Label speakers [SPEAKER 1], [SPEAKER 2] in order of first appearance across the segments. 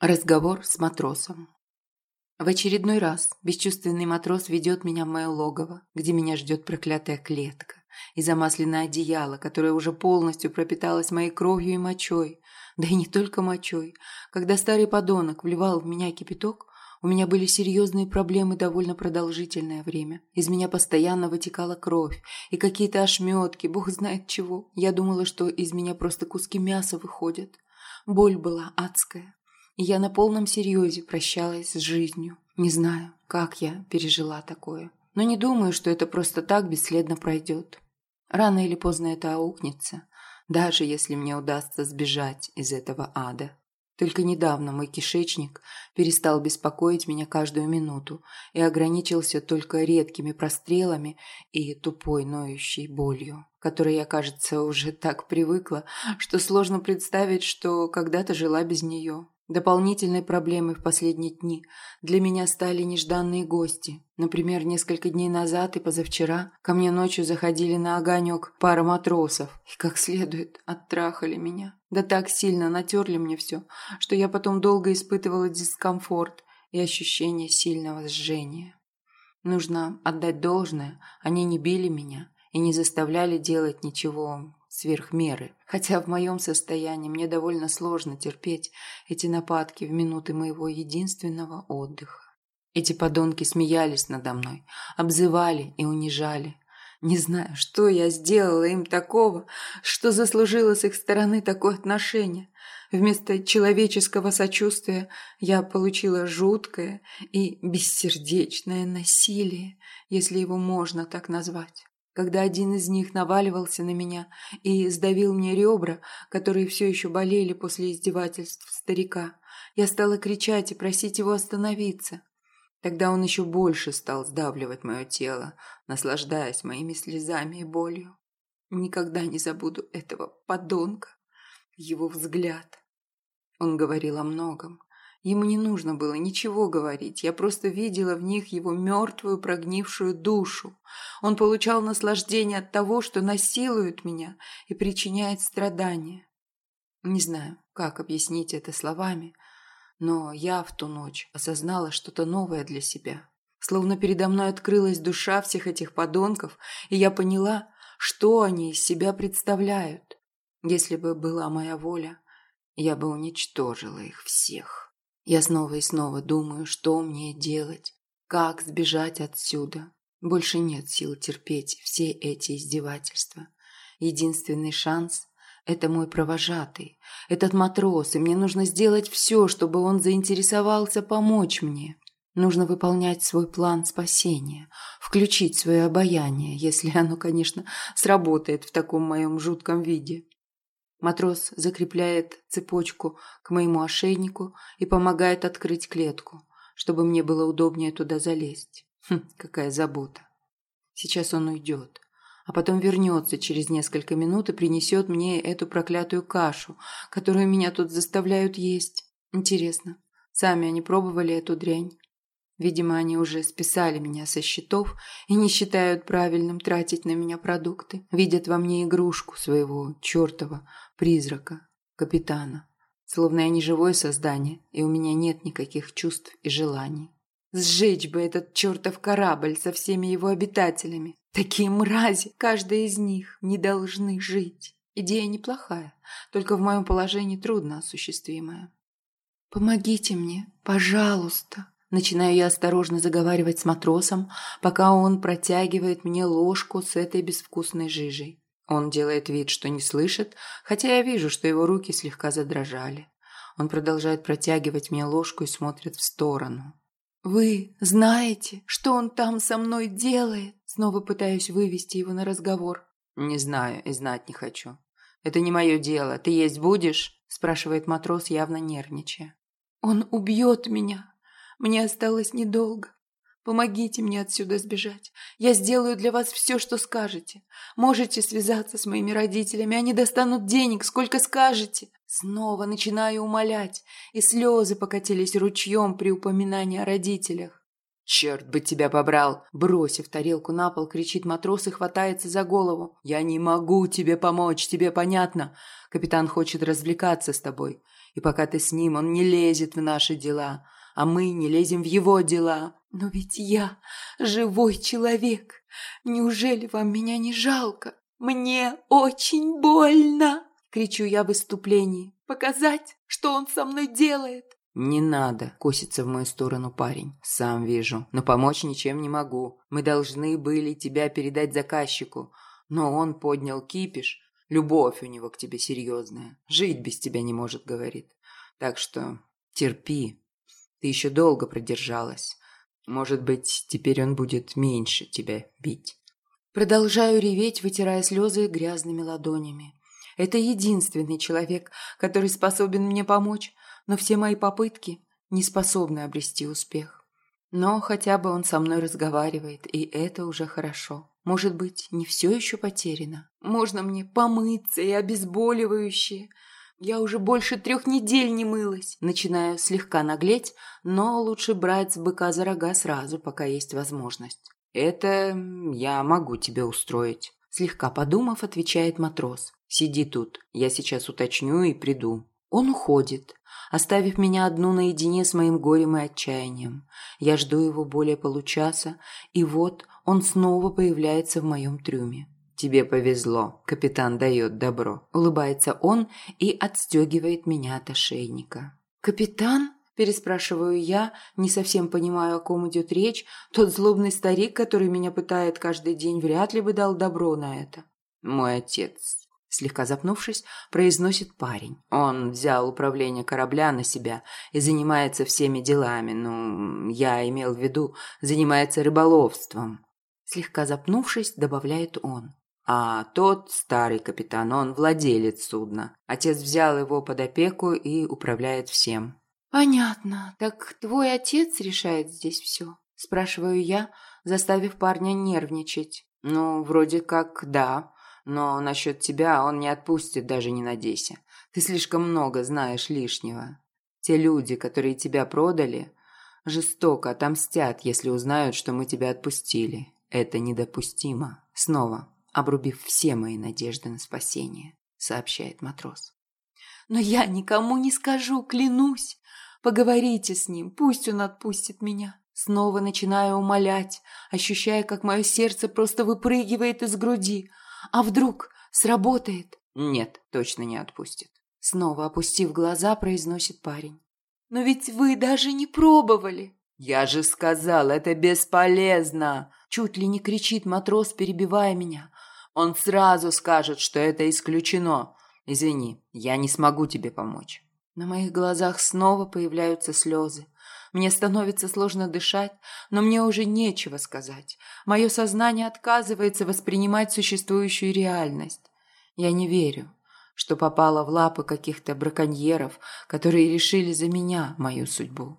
[SPEAKER 1] Разговор с матросом. В очередной раз бесчувственный матрос ведет меня в мое логово, где меня ждет проклятая клетка и замасленное одеяло, которое уже полностью пропиталось моей кровью и мочой. Да и не только мочой. Когда старый подонок вливал в меня кипяток, у меня были серьезные проблемы довольно продолжительное время. Из меня постоянно вытекала кровь и какие-то ошметки, бог знает чего. Я думала, что из меня просто куски мяса выходят. Боль была адская. Я на полном серьезе прощалась с жизнью. Не знаю, как я пережила такое. Но не думаю, что это просто так бесследно пройдет. Рано или поздно это аукнется, даже если мне удастся сбежать из этого ада. Только недавно мой кишечник перестал беспокоить меня каждую минуту и ограничился только редкими прострелами и тупой ноющей болью, которой я, кажется, уже так привыкла, что сложно представить, что когда-то жила без нее. Дополнительной проблемой в последние дни для меня стали нежданные гости. Например, несколько дней назад и позавчера ко мне ночью заходили на огонек пара матросов и как следует оттрахали меня. Да так сильно натерли мне все, что я потом долго испытывала дискомфорт и ощущение сильного сжения. Нужно отдать должное, они не били меня и не заставляли делать ничего сверх меры. Хотя в моем состоянии мне довольно сложно терпеть эти нападки в минуты моего единственного отдыха. Эти подонки смеялись надо мной, обзывали и унижали. Не знаю, что я сделала им такого, что заслужило с их стороны такое отношение. Вместо человеческого сочувствия я получила жуткое и бессердечное насилие, если его можно так назвать когда один из них наваливался на меня и сдавил мне ребра, которые все еще болели после издевательств старика. Я стала кричать и просить его остановиться. Тогда он еще больше стал сдавливать мое тело, наслаждаясь моими слезами и болью. Никогда не забуду этого подонка, его взгляд. Он говорил о многом, Ему не нужно было ничего говорить, я просто видела в них его мертвую прогнившую душу. Он получал наслаждение от того, что насилует меня и причиняет страдания. Не знаю, как объяснить это словами, но я в ту ночь осознала что-то новое для себя. Словно передо мной открылась душа всех этих подонков, и я поняла, что они из себя представляют. Если бы была моя воля, я бы уничтожила их всех. Я снова и снова думаю, что мне делать, как сбежать отсюда. Больше нет сил терпеть все эти издевательства. Единственный шанс – это мой провожатый, этот матрос, и мне нужно сделать все, чтобы он заинтересовался помочь мне. Нужно выполнять свой план спасения, включить свое обаяние, если оно, конечно, сработает в таком моем жутком виде. Матрос закрепляет цепочку к моему ошейнику и помогает открыть клетку, чтобы мне было удобнее туда залезть. Хм, какая забота. Сейчас он уйдет, а потом вернется через несколько минут и принесет мне эту проклятую кашу, которую меня тут заставляют есть. Интересно, сами они пробовали эту дрянь? Видимо, они уже списали меня со счетов и не считают правильным тратить на меня продукты. Видят во мне игрушку своего чертова призрака, капитана. Словно я не живое создание, и у меня нет никаких чувств и желаний. Сжечь бы этот чертов корабль со всеми его обитателями. Такие мрази, каждая из них, не должны жить. Идея неплохая, только в моем положении трудно осуществимая. «Помогите мне, пожалуйста», Начинаю я осторожно заговаривать с матросом, пока он протягивает мне ложку с этой безвкусной жижей. Он делает вид, что не слышит, хотя я вижу, что его руки слегка задрожали. Он продолжает протягивать мне ложку и смотрит в сторону. «Вы знаете, что он там со мной делает?» Снова пытаюсь вывести его на разговор. «Не знаю и знать не хочу. Это не мое дело. Ты есть будешь?» спрашивает матрос, явно нервничая. «Он убьет меня. Мне осталось недолго. Помогите мне отсюда сбежать. Я сделаю для вас все, что скажете. Можете связаться с моими родителями, они достанут денег, сколько скажете. Снова начинаю умолять, и слезы покатились ручьем при упоминании о родителях. «Черт бы тебя побрал!» Бросив тарелку на пол, кричит матрос и хватается за голову. «Я не могу тебе помочь, тебе понятно? Капитан хочет развлекаться с тобой. И пока ты с ним, он не лезет в наши дела, а мы не лезем в его дела.
[SPEAKER 2] Но ведь я живой человек. Неужели вам меня не жалко? Мне очень больно!» Кричу я в выступлении. «Показать, что он со мной делает!»
[SPEAKER 1] «Не надо», – косится в мою сторону парень. «Сам вижу, но помочь ничем не могу. Мы должны были тебя передать заказчику, но он поднял кипиш. Любовь у него к тебе серьезная. Жить без тебя не может, говорит. Так что терпи. Ты еще долго продержалась. Может быть, теперь он будет меньше тебя бить».
[SPEAKER 2] Продолжаю реветь, вытирая слезы грязными ладонями. Это единственный человек, который способен мне помочь, но все мои попытки не способны обрести успех. Но хотя бы он со мной разговаривает, и это уже хорошо. Может быть, не все еще потеряно. Можно мне помыться и обезболивающее. Я уже больше трех недель не мылась. Начинаю слегка наглеть, но лучше брать с быка за рога сразу, пока есть возможность.
[SPEAKER 1] «Это я могу тебе устроить», – слегка подумав, отвечает матрос. «Сиди тут, я сейчас уточню и приду». Он уходит, оставив меня одну наедине с моим горем и отчаянием. Я жду его более получаса, и вот он снова появляется в моем трюме. «Тебе повезло, капитан дает добро», – улыбается он и отстегивает меня от ошейника.
[SPEAKER 2] «Капитан?» – переспрашиваю я, не совсем понимаю, о ком идет речь. Тот злобный старик, который меня пытает каждый день, вряд ли бы дал добро на это.
[SPEAKER 1] «Мой отец», Слегка запнувшись, произносит парень. Он взял управление корабля на себя и занимается всеми делами. Ну, я имел в виду, занимается рыболовством. Слегка запнувшись, добавляет он. А тот старый капитан, он владелец судна. Отец взял его под опеку и управляет всем.
[SPEAKER 2] «Понятно. Так твой отец решает здесь все?» Спрашиваю я, заставив парня нервничать.
[SPEAKER 1] «Ну, вроде как да. Но насчет тебя он не отпустит, даже не надейся. Ты слишком много знаешь лишнего. Те люди, которые тебя продали, жестоко отомстят, если узнают, что мы тебя отпустили. Это недопустимо. Снова обрубив все мои надежды на спасение, сообщает матрос.
[SPEAKER 2] Но я никому не скажу, клянусь. Поговорите с ним, пусть он отпустит меня. Снова начинаю умолять, ощущая, как мое сердце просто выпрыгивает из груди – а вдруг сработает?
[SPEAKER 1] Нет, точно не отпустит.
[SPEAKER 2] Снова опустив глаза, произносит парень. Но ведь вы даже не пробовали.
[SPEAKER 1] Я же сказал, это бесполезно.
[SPEAKER 2] Чуть ли не кричит матрос, перебивая меня.
[SPEAKER 1] Он сразу скажет, что это исключено. Извини, я не смогу тебе помочь.
[SPEAKER 2] На моих глазах снова появляются слезы. Мне становится сложно дышать, но мне уже нечего сказать. Мое сознание отказывается воспринимать существующую реальность. Я не верю, что попала в лапы каких-то браконьеров, которые решили за меня мою судьбу.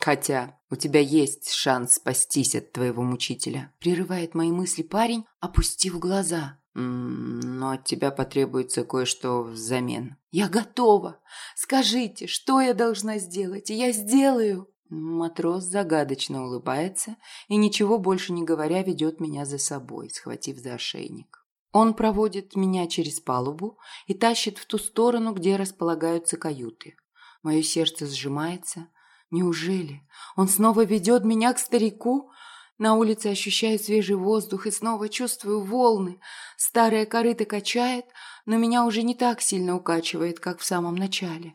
[SPEAKER 1] Хотя у тебя есть шанс спастись от твоего мучителя.
[SPEAKER 2] Прерывает мои мысли парень, опустив глаза.
[SPEAKER 1] Но от тебя потребуется кое-что взамен.
[SPEAKER 2] Я готова. Скажите, что я должна сделать, я сделаю.
[SPEAKER 1] Матрос загадочно улыбается и, ничего больше не говоря, ведет меня за собой, схватив за ошейник. Он проводит меня через палубу и тащит в ту сторону, где располагаются каюты. Мое сердце сжимается. Неужели он снова ведет меня к старику? На улице ощущаю свежий воздух и снова чувствую волны. Старая корыта качает, но меня уже не так сильно укачивает, как в самом начале.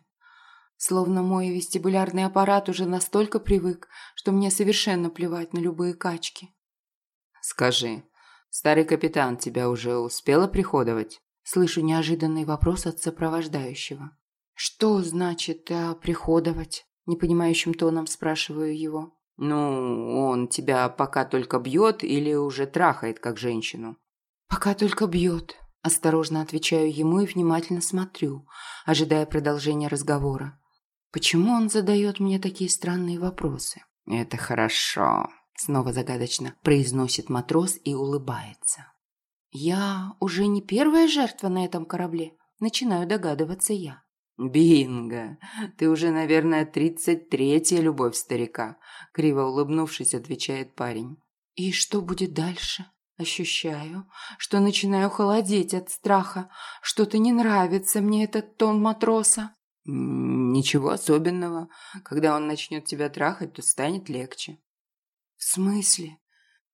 [SPEAKER 1] Словно мой вестибулярный аппарат уже настолько привык, что мне совершенно плевать на любые качки. «Скажи, старый капитан тебя уже успела приходовать?» Слышу неожиданный вопрос от сопровождающего. «Что значит а, приходовать?» Непонимающим тоном спрашиваю его. «Ну, он тебя пока только бьет или уже трахает, как женщину?» «Пока только бьет», – осторожно отвечаю ему и внимательно смотрю, ожидая продолжения разговора. Почему он задает мне такие странные вопросы? Это хорошо. Снова загадочно произносит матрос и улыбается. Я уже не первая жертва на этом корабле. Начинаю догадываться я. «Бинго! Ты уже, наверное, тридцать третья любовь старика», — криво улыбнувшись, отвечает парень. «И что будет дальше?» Ощущаю, что начинаю холодеть от страха. Что-то не нравится мне этот тон матроса. Ничего особенного. Когда он начнет тебя трахать, то станет легче.
[SPEAKER 2] В смысле?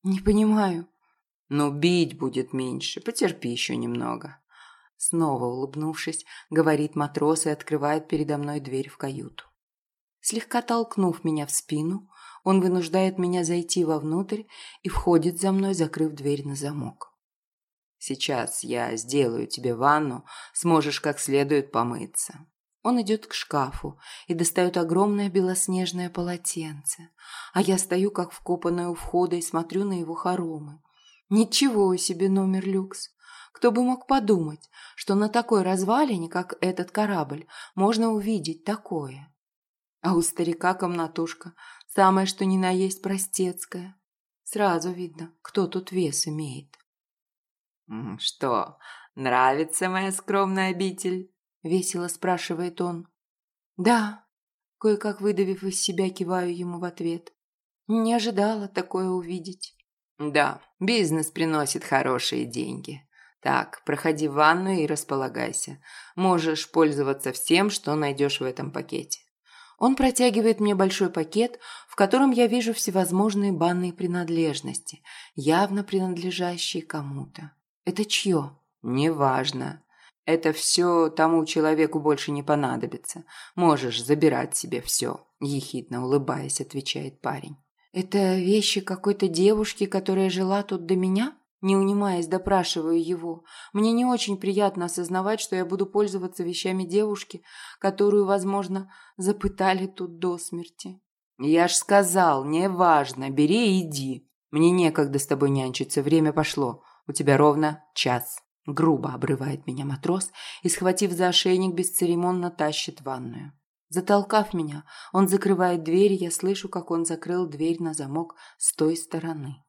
[SPEAKER 2] Не понимаю.
[SPEAKER 1] Ну, бить будет меньше. Потерпи еще немного. Снова улыбнувшись, говорит матрос и открывает передо мной дверь в каюту. Слегка толкнув меня в спину, он вынуждает меня зайти вовнутрь и входит за мной, закрыв дверь на замок. Сейчас я сделаю тебе ванну, сможешь как следует помыться. Он идет к шкафу и достает огромное белоснежное полотенце, а я стою как вкопанная у входа и смотрю на его хоромы. Ничего себе номер люкс. Кто бы мог подумать, что на такой развалине, как этот корабль, можно увидеть такое. А у старика комнатушка самое что ни на есть простецкая. Сразу видно, кто тут вес имеет. «Что, нравится моя скромная обитель?» — весело спрашивает он.
[SPEAKER 2] «Да», — кое-как выдавив из себя, киваю ему в ответ. «Не ожидала такое увидеть».
[SPEAKER 1] «Да, бизнес приносит хорошие деньги. Так, проходи в ванную и располагайся. Можешь пользоваться всем, что найдешь в этом пакете. Он протягивает мне большой пакет, в котором я вижу всевозможные банные принадлежности, явно принадлежащие кому-то. Это чье? Неважно. Это все тому человеку больше не понадобится. Можешь забирать себе все, ехидно улыбаясь, отвечает парень.
[SPEAKER 2] Это вещи какой-то девушки, которая жила тут до меня? Не унимаясь, допрашиваю его. Мне не очень приятно осознавать, что я буду пользоваться вещами девушки, которую, возможно, запытали тут до смерти.
[SPEAKER 1] «Я ж сказал, неважно, бери и иди. Мне некогда с тобой нянчиться, время пошло. У тебя ровно час». Грубо обрывает меня матрос и, схватив за ошейник, бесцеремонно тащит в ванную. Затолкав меня, он закрывает дверь, и я слышу, как он закрыл дверь на замок с той стороны.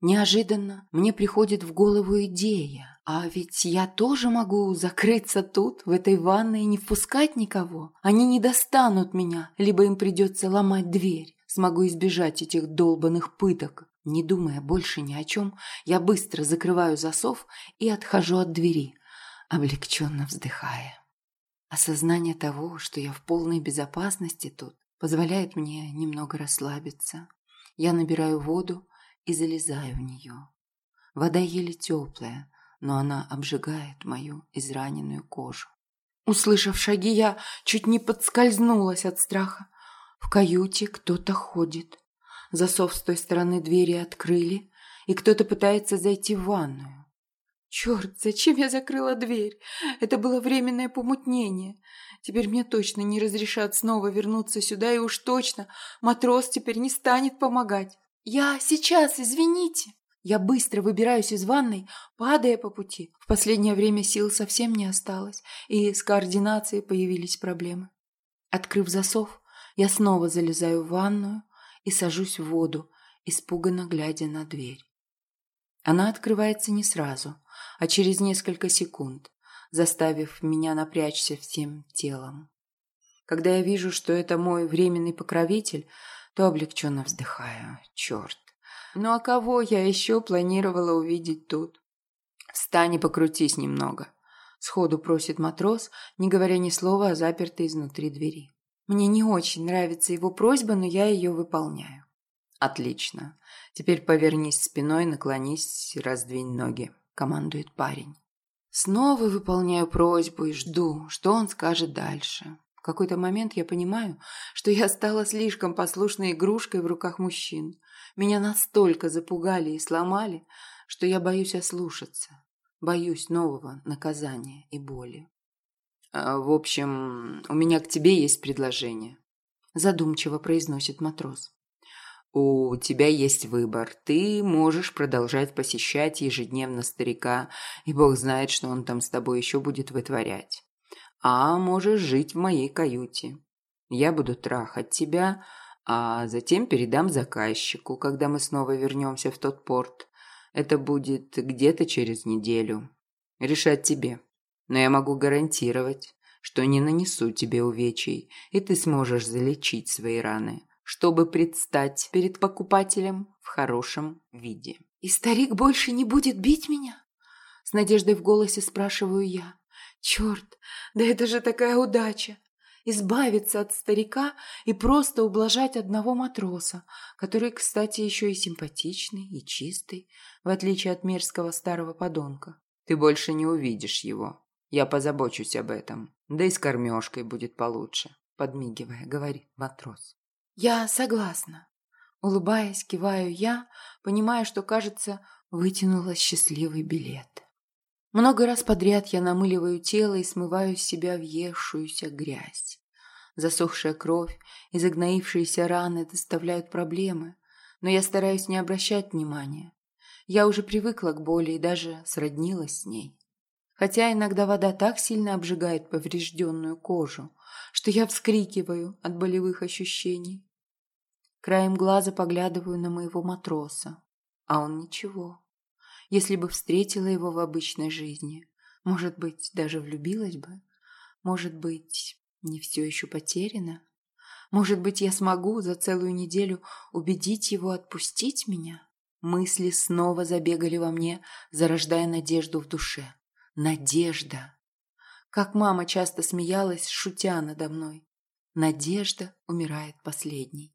[SPEAKER 1] Неожиданно мне приходит в голову идея. А ведь я тоже могу закрыться тут, в этой ванной, и не впускать никого. Они не достанут меня, либо им придется ломать дверь. Смогу избежать этих долбанных пыток. Не думая больше ни о чем, я быстро закрываю засов и отхожу от двери, облегченно вздыхая. Осознание того, что я в полной безопасности тут, позволяет мне немного расслабиться. Я набираю воду, и залезаю в нее. Вода еле теплая, но она обжигает мою израненную кожу.
[SPEAKER 2] Услышав шаги, я чуть не подскользнулась от страха. В каюте кто-то ходит. Засов с той стороны двери открыли, и кто-то пытается зайти в ванную. Черт, зачем я закрыла дверь? Это было временное помутнение. Теперь мне точно не разрешат снова вернуться сюда, и уж точно матрос теперь не станет помогать. «Я сейчас, извините!» Я быстро выбираюсь из ванной, падая по пути. В последнее время сил совсем не осталось, и с координацией появились проблемы. Открыв засов, я снова залезаю в ванную и сажусь в воду, испуганно глядя на дверь. Она открывается не сразу, а через несколько секунд, заставив меня напрячься всем телом. Когда я вижу, что это мой временный покровитель, то облегченно вздыхаю. Черт. Ну а кого я еще планировала увидеть тут? Встань и покрутись немного. Сходу просит матрос, не говоря ни слова о запертой изнутри двери. Мне не очень нравится его просьба, но я ее выполняю. Отлично. Теперь повернись спиной, наклонись раздвинь ноги, командует парень. Снова выполняю просьбу и жду, что он скажет дальше какой-то момент я понимаю, что я стала слишком послушной игрушкой в руках мужчин. Меня настолько запугали и сломали, что я боюсь ослушаться. Боюсь нового наказания и боли. А, «В общем, у меня к тебе есть предложение», – задумчиво произносит матрос. «У тебя есть выбор. Ты можешь продолжать посещать ежедневно старика, и бог знает, что он там с тобой еще будет вытворять а можешь жить в моей каюте. Я буду трахать тебя, а затем передам заказчику, когда мы снова вернемся в тот порт. Это будет где-то через неделю. Решать тебе. Но я могу гарантировать, что не нанесу тебе увечий, и ты сможешь залечить свои раны, чтобы предстать перед покупателем в хорошем виде. «И старик больше не будет бить меня?» С надеждой в голосе спрашиваю я. Черт, да это же такая удача! избавиться от старика и просто ублажать одного матроса, который, кстати, еще и симпатичный и чистый, в отличие от мерзкого старого подонка.
[SPEAKER 1] Ты больше не увидишь его. Я позабочусь об этом. Да и с кормежкой будет получше, подмигивая, говорит матрос.
[SPEAKER 2] Я согласна. Улыбаясь, киваю я, понимая, что, кажется, вытянула счастливый билет. Много раз подряд я намыливаю тело и смываю с себя въевшуюся грязь. Засохшая кровь и загноившиеся раны доставляют проблемы, но я стараюсь не обращать внимания. Я уже привыкла к боли и даже сроднилась с ней. Хотя иногда вода так сильно обжигает поврежденную кожу, что я вскрикиваю от болевых ощущений. Краем глаза поглядываю на моего матроса, а он ничего. Если бы встретила его в обычной жизни, может быть, даже влюбилась бы. Может быть, не все еще потеряно. Может быть, я смогу за целую неделю убедить его отпустить меня? Мысли снова забегали во мне, зарождая надежду в душе. Надежда! Как мама часто смеялась, шутя надо мной. Надежда умирает последней.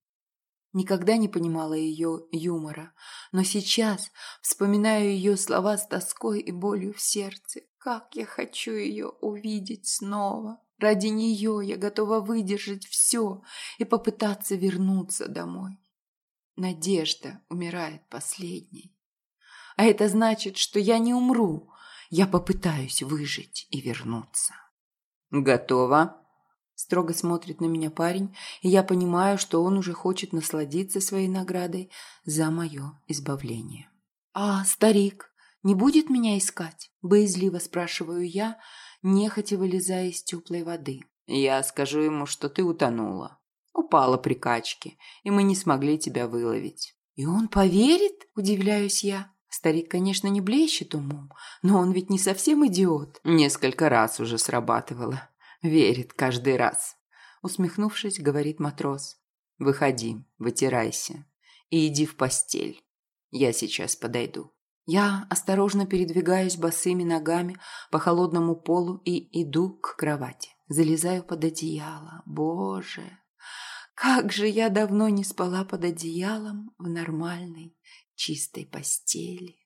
[SPEAKER 2] Никогда не понимала ее юмора, но сейчас вспоминаю ее слова с тоской и болью в сердце. Как я хочу ее увидеть снова. Ради нее я готова выдержать все и попытаться вернуться домой. Надежда умирает последней. А это значит, что я не умру. Я попытаюсь выжить и вернуться.
[SPEAKER 1] Готово?
[SPEAKER 2] Строго смотрит на меня парень, и я понимаю, что он уже хочет насладиться своей наградой за мое избавление. «А старик не будет меня искать?» – боязливо спрашиваю я, нехотя вылезая из теплой воды.
[SPEAKER 1] «Я скажу ему, что ты утонула. Упала при качке, и мы не смогли тебя выловить».
[SPEAKER 2] «И он поверит?» – удивляюсь я. Старик, конечно, не блещет умом, но он ведь не совсем идиот.
[SPEAKER 1] Несколько раз уже срабатывало. Верит каждый раз. Усмехнувшись, говорит матрос. Выходи, вытирайся и иди в постель. Я сейчас подойду.
[SPEAKER 2] Я осторожно передвигаюсь босыми ногами по холодному полу и иду к кровати. Залезаю под одеяло. Боже, как же я давно не спала под одеялом в нормальной, чистой постели.